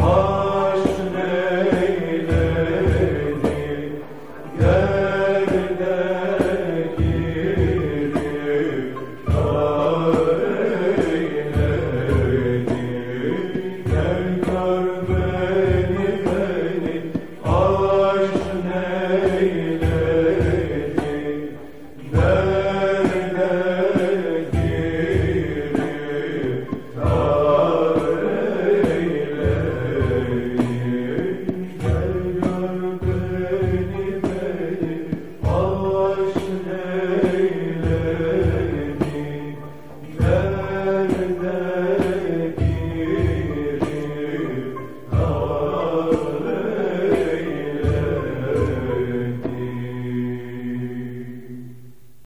Oh.